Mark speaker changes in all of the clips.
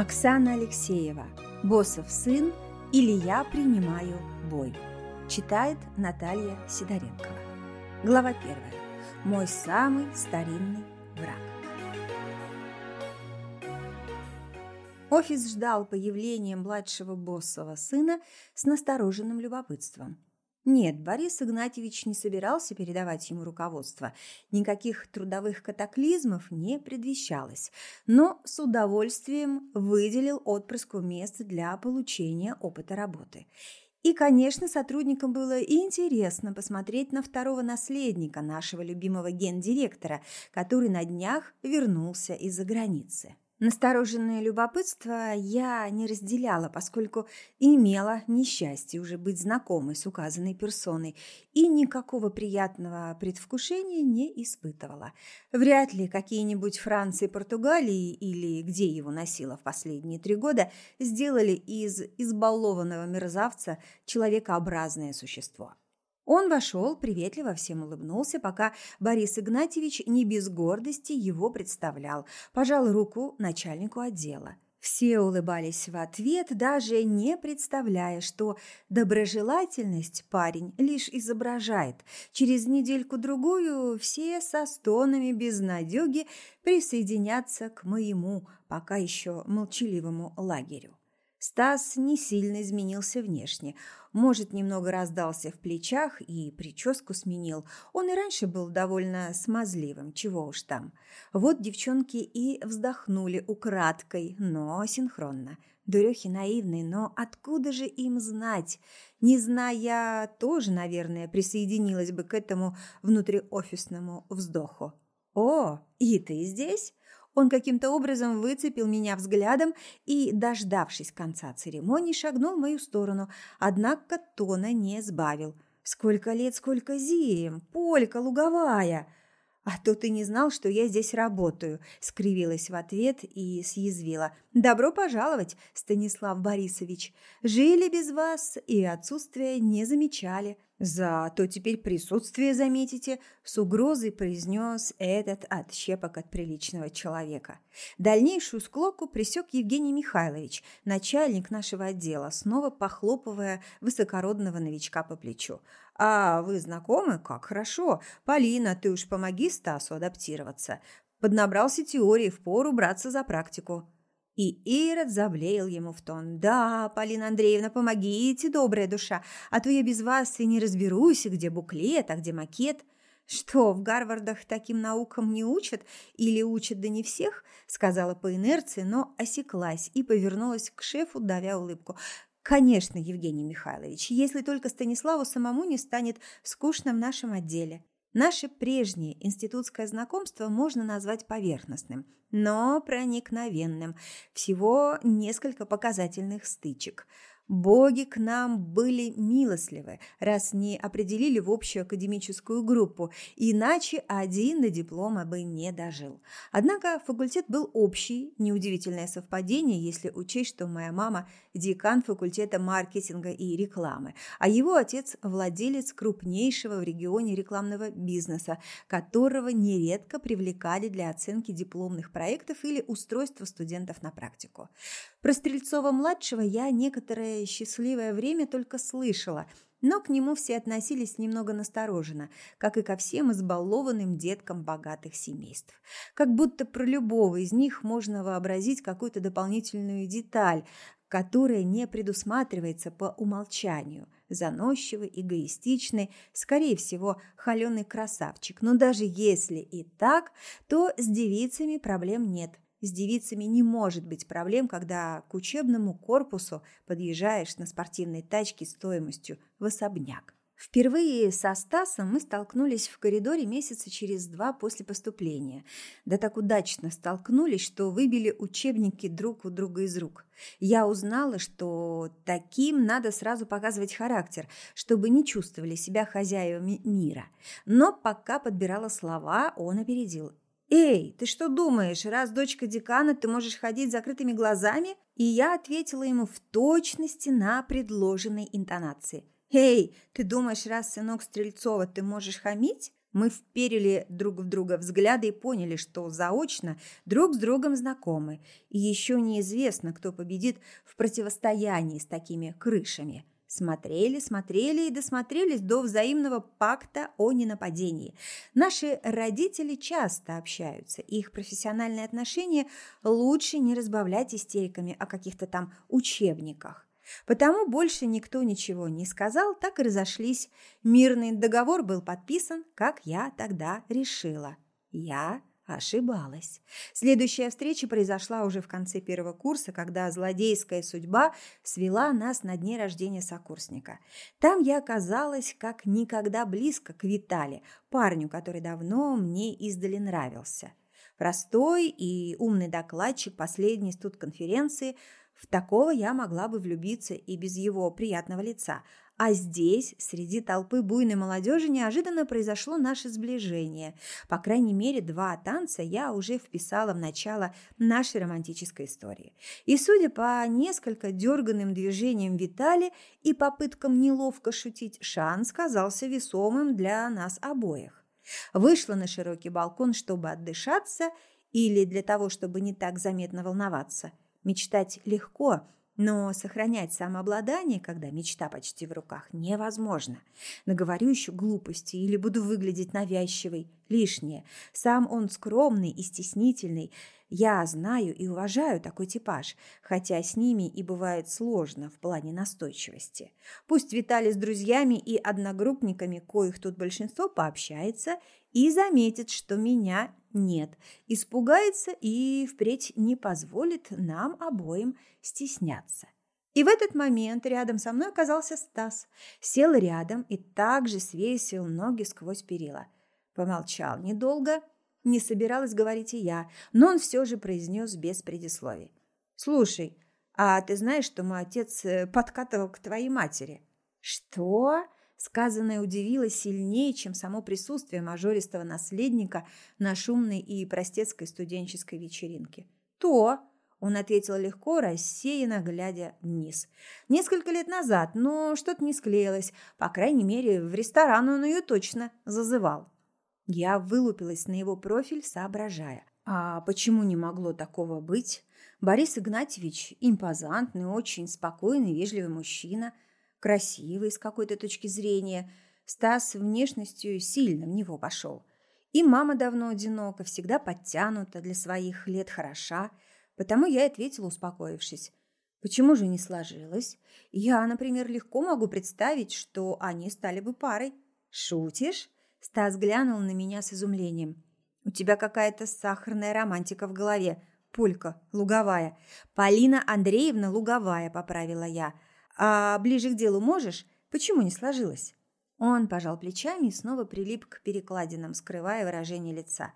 Speaker 1: Оксана Алексеева. Боссов сын или я принимаю бой. Читает Наталья Сидоренкова. Глава первая. Мой самый старинный враг. Офис ждал появления младшего боссова сына с настороженным любопытством. Нет, Борис Игнатьевич не собирался передавать ему руководство. Никаких трудовых катаклизмов не предвещалось, но с удовольствием выделил отпрыску место для получения опыта работы. И, конечно, сотрудникам было интересно посмотреть на второго наследника нашего любимого гендиректора, который на днях вернулся из-за границы. Настороженное любопытство я не разделяла, поскольку имела несчастье уже быть знакомой с указанной персоной и никакого приятного предвкушения не испытывала. Вряд ли какие-нибудь Франции, Португалии или где его носила в последние три года сделали из избалованного мерзавца человекообразное существо. Он вошел, приветливо всем улыбнулся, пока Борис Игнатьевич не без гордости его представлял, пожал руку начальнику отдела. Все улыбались в ответ, даже не представляя, что доброжелательность парень лишь изображает. Через недельку-другую все со стонами безнадеги присоединятся к моему, пока еще молчаливому лагерю. Стас не сильно изменился внешне. Может, немного раздался в плечах и прическу сменил. Он и раньше был довольно смазливым, чего уж там. Вот девчонки и вздохнули украдкой, но синхронно. Дурехи наивные, но откуда же им знать? Не зная, тоже, наверное, присоединилась бы к этому внутриофисному вздоху. «О, и ты здесь?» Он каким-то образом выцепил меня взглядом и, дождавшись конца церемонии, шагнул в мою сторону, однако тона не сбавил. «Сколько лет, сколько зим! Полька луговая!» «А то ты не знал, что я здесь работаю», – скривилась в ответ и съязвила. «Добро пожаловать, Станислав Борисович. Жили без вас и отсутствия не замечали». «Зато теперь присутствие заметите», – с угрозой произнес этот отщепок от приличного человека. Дальнейшую склоку присек Евгений Михайлович, начальник нашего отдела, снова похлопывая высокородного новичка по плечу. «А вы знакомы? Как хорошо. Полина, ты уж помоги Стасу адаптироваться. Поднабрался теории, впору браться за практику». И Ирод заблеял ему в тон. «Да, Полина Андреевна, помогите, добрая душа, а то я без вас и не разберусь, где буклет, а где макет». «Что, в Гарвардах таким наукам не учат? Или учат да не всех?» сказала по инерции, но осеклась и повернулась к шефу, давя улыбку. «Конечно, Евгений Михайлович, если только Станиславу самому не станет скучно в нашем отделе». Наше прежнее институтское знакомство можно назвать поверхностным, но проникновенным. Всего несколько показательных стычек – Боги к нам были милостливы, раз не определили в общую академическую группу, иначе один до диплома бы не дожил. Однако факультет был общий, неудивительное совпадение, если учесть, что моя мама – декан факультета маркетинга и рекламы, а его отец – владелец крупнейшего в регионе рекламного бизнеса, которого нередко привлекали для оценки дипломных проектов или устройства студентов на практику. Про Стрельцова-младшего я некоторое счастливое время только слышала, но к нему все относились немного настороженно, как и ко всем избалованным деткам богатых семейств. Как будто про любого из них можно вообразить какую-то дополнительную деталь, которая не предусматривается по умолчанию. Заносчивый, эгоистичный, скорее всего, холеный красавчик. Но даже если и так, то с девицами проблем нет – с девицами не может быть проблем, когда к учебному корпусу подъезжаешь на спортивной тачке стоимостью в особняк. Впервые со Стасом мы столкнулись в коридоре месяца через два после поступления. Да так удачно столкнулись, что выбили учебники друг у друга из рук. Я узнала, что таким надо сразу показывать характер, чтобы не чувствовали себя хозяевами мира. Но пока подбирала слова, он опередил. «Эй, ты что думаешь, раз дочка декана, ты можешь ходить с закрытыми глазами?» И я ответила ему в точности на предложенной интонации. «Эй, ты думаешь, раз сынок Стрельцова, ты можешь хамить?» Мы вперили друг в друга взгляды и поняли, что заочно друг с другом знакомы, и еще неизвестно, кто победит в противостоянии с такими крышами. Смотрели, смотрели и досмотрелись до взаимного пакта о ненападении. Наши родители часто общаются, их профессиональные отношения лучше не разбавлять истериками о каких-то там учебниках. Потому больше никто ничего не сказал, так и разошлись. Мирный договор был подписан, как я тогда решила. Я ошибалась. Следующая встреча произошла уже в конце первого курса, когда злодейская судьба свела нас на дне рождения сокурсника. Там я оказалась как никогда близко к Витале, парню, который давно мне издали нравился. Простой и умный докладчик последней студконференции – в такого я могла бы влюбиться и без его приятного лица. А здесь, среди толпы буйной молодежи, неожиданно произошло наше сближение. По крайней мере, два танца я уже вписала в начало нашей романтической истории. И, судя по несколько дерганным движениям Витали и попыткам неловко шутить, шанс казался весомым для нас обоих. Вышла на широкий балкон, чтобы отдышаться или для того, чтобы не так заметно волноваться – Мечтать легко, но сохранять самообладание, когда мечта почти в руках, невозможно. Наговорю еще глупости или буду выглядеть навязчивой, лишнее. Сам он скромный и стеснительный. Я знаю и уважаю такой типаж, хотя с ними и бывает сложно в плане настойчивости. Пусть Виталий с друзьями и одногруппниками, коих тут большинство, пообщается и заметит, что меня нет, испугается и впредь не позволит нам обоим стесняться. И в этот момент рядом со мной оказался Стас. Сел рядом и также свесил ноги сквозь перила. Помолчал недолго, не собиралась говорить и я, но он все же произнес без предисловий. «Слушай, а ты знаешь, что мой отец э, подкатывал к твоей матери?» «Что?» Сказанное удивило сильнее, чем само присутствие мажористого наследника на шумной и простецкой студенческой вечеринке. «То!» – он ответил легко, рассеянно, глядя вниз. «Несколько лет назад, но что-то не склеилось. По крайней мере, в ресторан он ее точно зазывал». Я вылупилась на его профиль, соображая. А почему не могло такого быть? Борис Игнатьевич – импозантный, очень спокойный, вежливый мужчина – красивый с какой-то точки зрения. Стас внешностью сильно в него пошел. И мама давно одинока, всегда подтянута, для своих лет хороша. Потому я ответила, успокоившись. Почему же не сложилось? Я, например, легко могу представить, что они стали бы парой. Шутишь? Стас глянул на меня с изумлением. У тебя какая-то сахарная романтика в голове. Пулька, луговая. Полина Андреевна луговая, поправила я. А ближе к делу можешь? Почему не сложилось?» Он пожал плечами и снова прилип к перекладинам, скрывая выражение лица.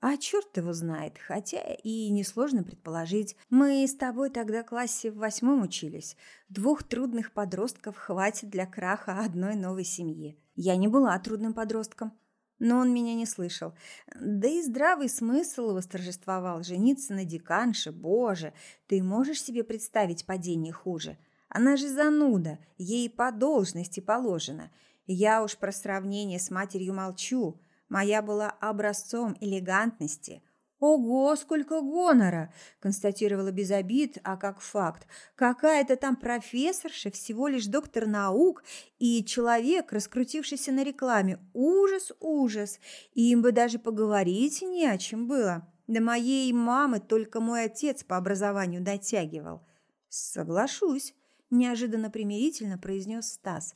Speaker 1: «А черт его знает, хотя и несложно предположить. Мы с тобой тогда в классе в восьмом учились. Двух трудных подростков хватит для краха одной новой семьи. Я не была трудным подростком». Но он меня не слышал. Да и здравый смысл восторжествовал. Жениться на деканше, боже, ты можешь себе представить падение хуже?» Она же зануда, ей по должности положено. Я уж про сравнение с матерью молчу. Моя была образцом элегантности. «Ого, сколько гонора!» – констатировала без обид, а как факт. «Какая-то там профессорша, всего лишь доктор наук и человек, раскрутившийся на рекламе. Ужас, ужас! Им бы даже поговорить не о чем было. До моей мамы только мой отец по образованию дотягивал». «Соглашусь», неожиданно примирительно произнес Стас.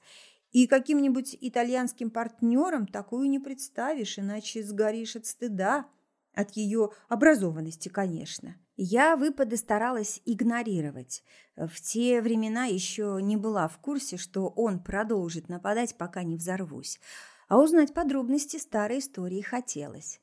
Speaker 1: И каким-нибудь итальянским партнером такую не представишь, иначе сгоришь от стыда. От ее образованности, конечно. Я выпады старалась игнорировать. В те времена еще не была в курсе, что он продолжит нападать, пока не взорвусь. А узнать подробности старой истории хотелось.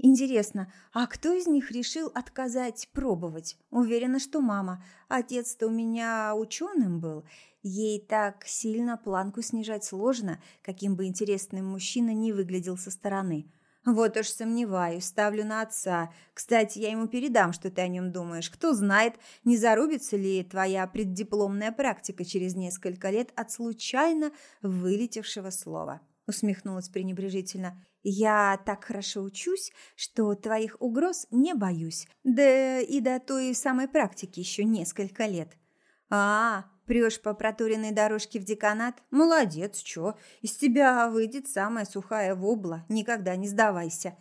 Speaker 1: Интересно, а кто из них решил отказать пробовать? Уверена, что мама. Отец-то у меня ученым был. Ей так сильно планку снижать сложно, каким бы интересным мужчина не выглядел со стороны. Вот уж сомневаюсь, ставлю на отца. Кстати, я ему передам, что ты о нем думаешь. Кто знает, не зарубится ли твоя преддипломная практика через несколько лет от случайно вылетевшего слова. Усмехнулась пренебрежительно. Я так хорошо учусь, что твоих угроз не боюсь. Да и до той самой практики еще несколько лет. А, прешь по проторенной дорожке в деканат? Молодец, чё? Из тебя выйдет самая сухая вобла. Никогда не сдавайся.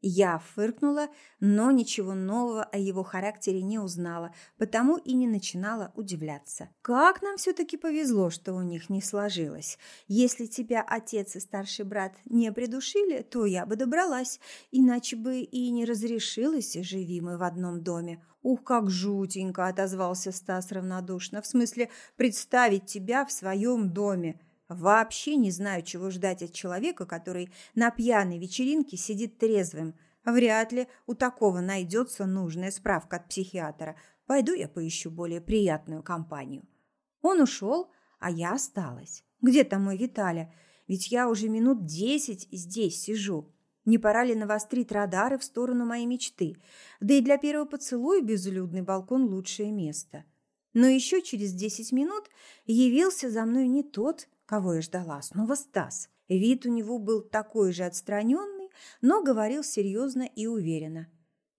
Speaker 1: Я фыркнула, но ничего нового о его характере не узнала, потому и не начинала удивляться. Как нам все-таки повезло, что у них не сложилось. Если тебя отец и старший брат не придушили, то я бы добралась, иначе бы и не разрешилось, живи мы в одном доме. «Ух, как жутенько!» – отозвался Стас равнодушно. «В смысле, представить тебя в своем доме!» Вообще не знаю, чего ждать от человека, который на пьяной вечеринке сидит трезвым. Вряд ли у такого найдется нужная справка от психиатра. Пойду я поищу более приятную компанию. Он ушел, а я осталась. Где там мой Виталя? Ведь я уже минут десять здесь сижу. Не пора ли навострить радары в сторону моей мечты? Да и для первого поцелуя безлюдный балкон – лучшее место. Но еще через десять минут явился за мной не тот, кого я ждала, снова Стас. Вид у него был такой же отстраненный, но говорил серьезно и уверенно.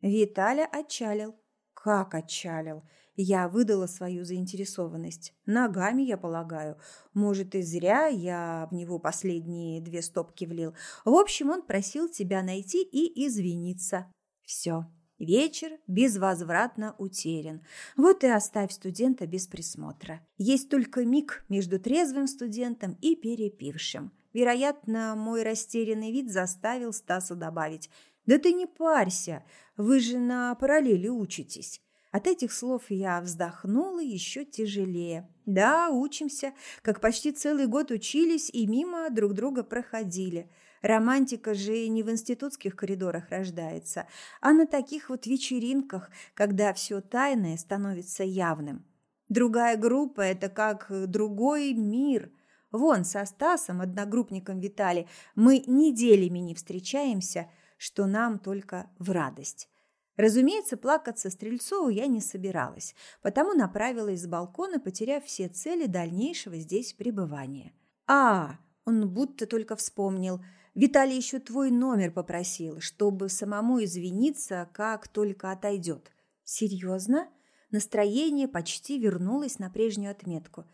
Speaker 1: Виталя отчалил. Как отчалил? Я выдала свою заинтересованность. Ногами, я полагаю. Может, и зря я в него последние две стопки влил. В общем, он просил тебя найти и извиниться. Все. Вечер безвозвратно утерян. Вот и оставь студента без присмотра. Есть только миг между трезвым студентом и перепившим. Вероятно, мой растерянный вид заставил Стаса добавить «Да ты не парься, вы же на параллели учитесь». От этих слов я вздохнула еще тяжелее. Да, учимся, как почти целый год учились и мимо друг друга проходили – Романтика же не в институтских коридорах рождается, а на таких вот вечеринках, когда все тайное становится явным. Другая группа – это как другой мир. Вон, со Стасом, одногруппником Витали, мы неделями не встречаемся, что нам только в радость. Разумеется, плакаться Стрельцову я не собиралась, потому направилась с балкона, потеряв все цели дальнейшего здесь пребывания. А, он будто только вспомнил – Виталий еще твой номер попросил, чтобы самому извиниться, как только отойдет. Серьезно? Настроение почти вернулось на прежнюю отметку.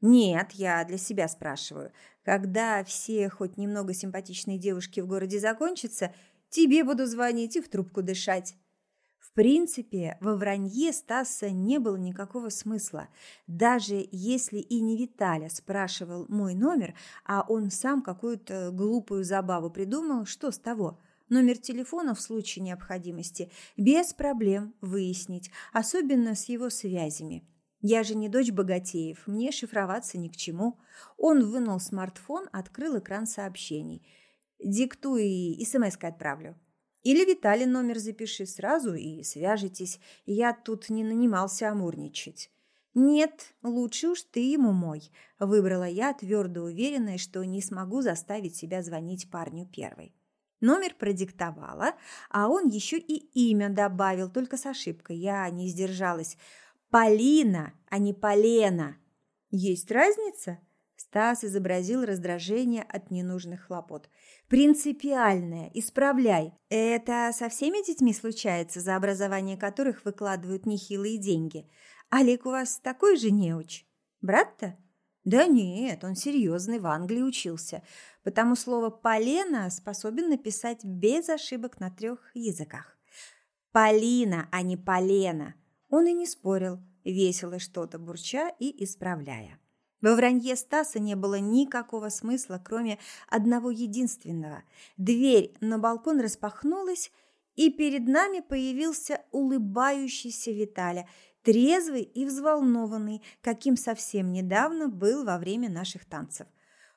Speaker 1: Нет, я для себя спрашиваю. Когда все хоть немного симпатичные девушки в городе закончатся, тебе буду звонить и в трубку дышать. В принципе, во вранье Стаса не было никакого смысла. Даже если и не Виталя спрашивал мой номер, а он сам какую-то глупую забаву придумал, что с того? Номер телефона в случае необходимости без проблем выяснить, особенно с его связями. Я же не дочь богатеев, мне шифроваться ни к чему. Он вынул смартфон, открыл экран сообщений. «Диктуй и смс отправлю». Или Виталий номер запиши сразу и свяжитесь. Я тут не нанимался амурничать. Нет, лучше уж ты ему мой, выбрала я, твердо уверенная, что не смогу заставить себя звонить парню первой. Номер продиктовала, а он еще и имя добавил, только с ошибкой. Я не сдержалась. Полина, а не Полена. Есть разница? Стас изобразил раздражение от ненужных хлопот. «Принципиальное. Исправляй. Это со всеми детьми случается, за образование которых выкладывают нехилые деньги. Олег у вас такой же неуч? Брат-то?» «Да нет, он серьезный, в Англии учился. Потому слово «полена» способен написать без ошибок на трех языках. «Полина, а не полена». Он и не спорил, весело что-то бурча и исправляя. Во вранье Стаса не было никакого смысла, кроме одного единственного. Дверь на балкон распахнулась, и перед нами появился улыбающийся Виталя, трезвый и взволнованный, каким совсем недавно был во время наших танцев.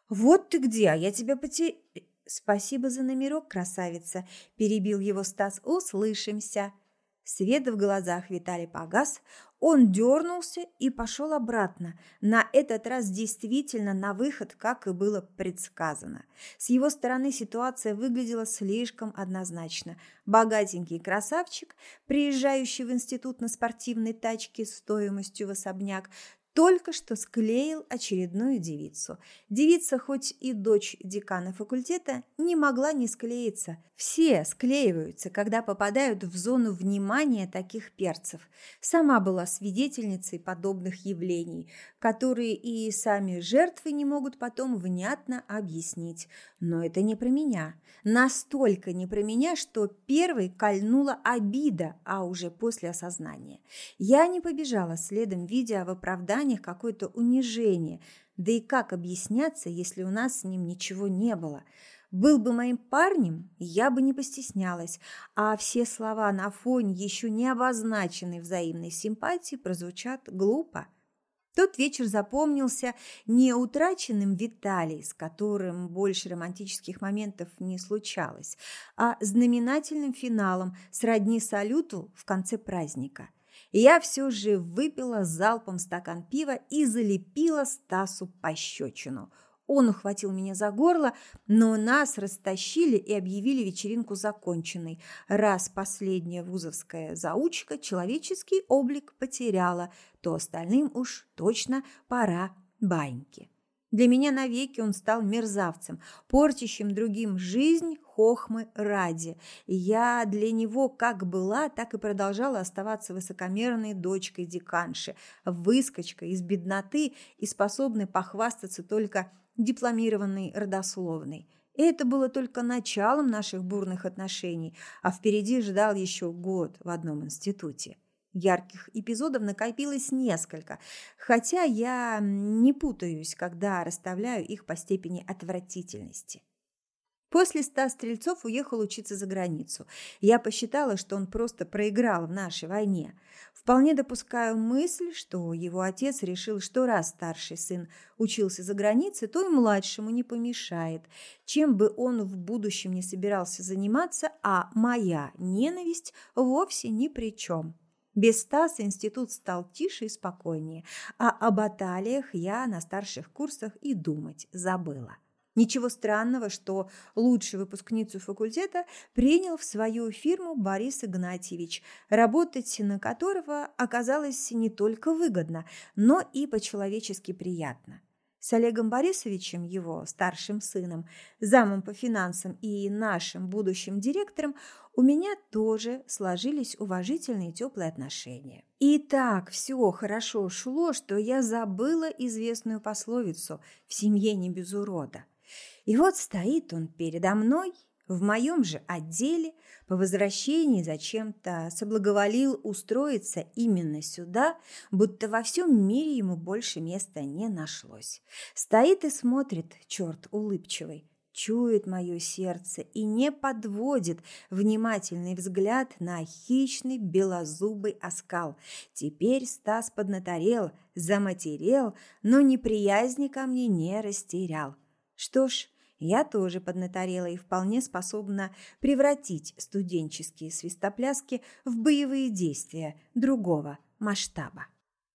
Speaker 1: «Вот ты где, а я тебя поте...» «Спасибо за номерок, красавица», – перебил его Стас. «Услышимся». Свет в глазах Виталий погас, он дернулся и пошел обратно, на этот раз действительно на выход, как и было предсказано. С его стороны ситуация выглядела слишком однозначно. Богатенький красавчик, приезжающий в институт на спортивной тачке стоимостью в особняк, только что склеил очередную девицу. Девица, хоть и дочь декана факультета, не могла не склеиться. Все склеиваются, когда попадают в зону внимания таких перцев. Сама была свидетельницей подобных явлений, которые и сами жертвы не могут потом внятно объяснить. Но это не про меня. Настолько не про меня, что первой кольнула обида, а уже после осознания. Я не побежала следом, видя в оправдании ожиданиях какое-то унижение. Да и как объясняться, если у нас с ним ничего не было? Был бы моим парнем, я бы не постеснялась, а все слова на фоне еще не обозначенной взаимной симпатии прозвучат глупо. Тот вечер запомнился не утраченным Виталий, с которым больше романтических моментов не случалось, а знаменательным финалом сродни салюту в конце праздника – я все же выпила залпом стакан пива и залепила Стасу пощечину. Он ухватил меня за горло, но нас растащили и объявили вечеринку законченной. Раз последняя вузовская заучка человеческий облик потеряла, то остальным уж точно пора баньки. Для меня навеки он стал мерзавцем, портящим другим жизнь хохмы ради. Я для него как была, так и продолжала оставаться высокомерной дочкой деканши, выскочкой из бедноты и способной похвастаться только дипломированной родословной. Это было только началом наших бурных отношений, а впереди ждал еще год в одном институте. Ярких эпизодов накопилось несколько, хотя я не путаюсь, когда расставляю их по степени отвратительности. После ста стрельцов уехал учиться за границу. Я посчитала, что он просто проиграл в нашей войне. Вполне допускаю мысль, что его отец решил, что раз старший сын учился за границей, то и младшему не помешает, чем бы он в будущем не собирался заниматься, а моя ненависть вовсе ни при чем. Без Стаса институт стал тише и спокойнее, а о баталиях я на старших курсах и думать забыла. Ничего странного, что лучшую выпускницу факультета принял в свою фирму Борис Игнатьевич, работать на которого оказалось не только выгодно, но и по-человечески приятно. С Олегом Борисовичем, его старшим сыном, замом по финансам и нашим будущим директором, у меня тоже сложились уважительные и теплые отношения. И так все хорошо шло, что я забыла известную пословицу «в семье не без урода». И вот стоит он передо мной в моем же отделе по возвращении зачем-то соблаговолил устроиться именно сюда, будто во всем мире ему больше места не нашлось. Стоит и смотрит, черт улыбчивый, чует мое сердце и не подводит внимательный взгляд на хищный белозубый оскал. Теперь Стас поднаторел, заматерел, но неприязни ко мне не растерял. Что ж, я тоже поднаторела и вполне способна превратить студенческие свистопляски в боевые действия другого масштаба.